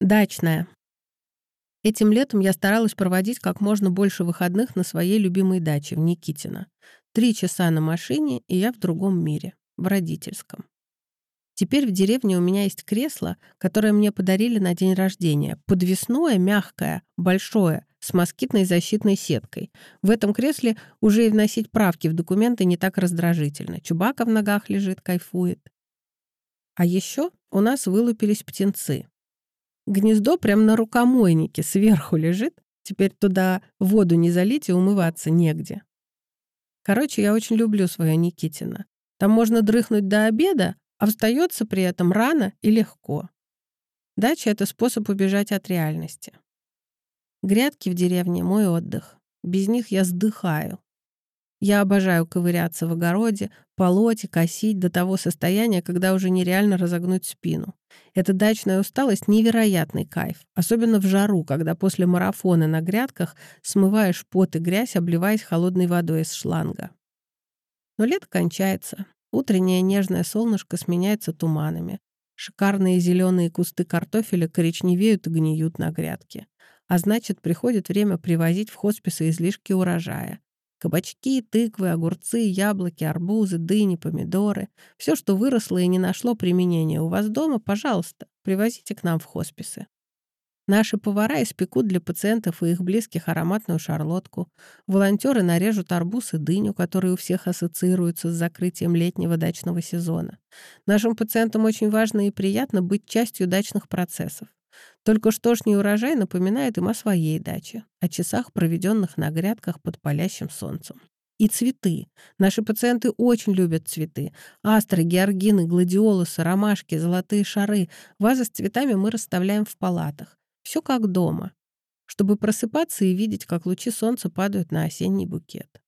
Дачная. Этим летом я старалась проводить как можно больше выходных на своей любимой даче в Никитино. Три часа на машине, и я в другом мире, в родительском. Теперь в деревне у меня есть кресло, которое мне подарили на день рождения. Подвесное, мягкое, большое, с москитной защитной сеткой. В этом кресле уже и вносить правки в документы не так раздражительно. Чубака в ногах лежит, кайфует. А еще у нас вылупились птенцы. Гнездо прямо на рукомойнике сверху лежит. Теперь туда воду не залить и умываться негде. Короче, я очень люблю свое Никитино. Там можно дрыхнуть до обеда, а встается при этом рано и легко. Дача — это способ убежать от реальности. Грядки в деревне — мой отдых. Без них я сдыхаю. Я обожаю ковыряться в огороде, полоть и косить до того состояния, когда уже нереально разогнуть спину. Эта дачная усталость — невероятный кайф, особенно в жару, когда после марафона на грядках смываешь пот и грязь, обливаясь холодной водой из шланга. Но лето кончается. Утреннее нежное солнышко сменяется туманами. Шикарные зеленые кусты картофеля коричневеют и гниют на грядке. А значит, приходит время привозить в хосписы излишки урожая. Кабачки, тыквы, огурцы, яблоки, арбузы, дыни, помидоры. Все, что выросло и не нашло применения у вас дома, пожалуйста, привозите к нам в хосписы. Наши повара испекут для пациентов и их близких ароматную шарлотку. Волонтеры нарежут арбуз и дыню, которые у всех ассоциируются с закрытием летнего дачного сезона. Нашим пациентам очень важно и приятно быть частью дачных процессов. Только штошний урожай напоминает им о своей даче, о часах, проведенных на грядках под палящим солнцем. И цветы. Наши пациенты очень любят цветы. Астры, георгины, гладиолусы, ромашки, золотые шары. Вазы с цветами мы расставляем в палатах. Все как дома, чтобы просыпаться и видеть, как лучи солнца падают на осенний букет.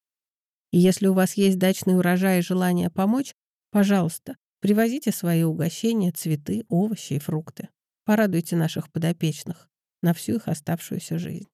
И если у вас есть дачный урожай и желание помочь, пожалуйста, привозите свои угощения, цветы, овощи и фрукты. Порадуйте наших подопечных на всю их оставшуюся жизнь.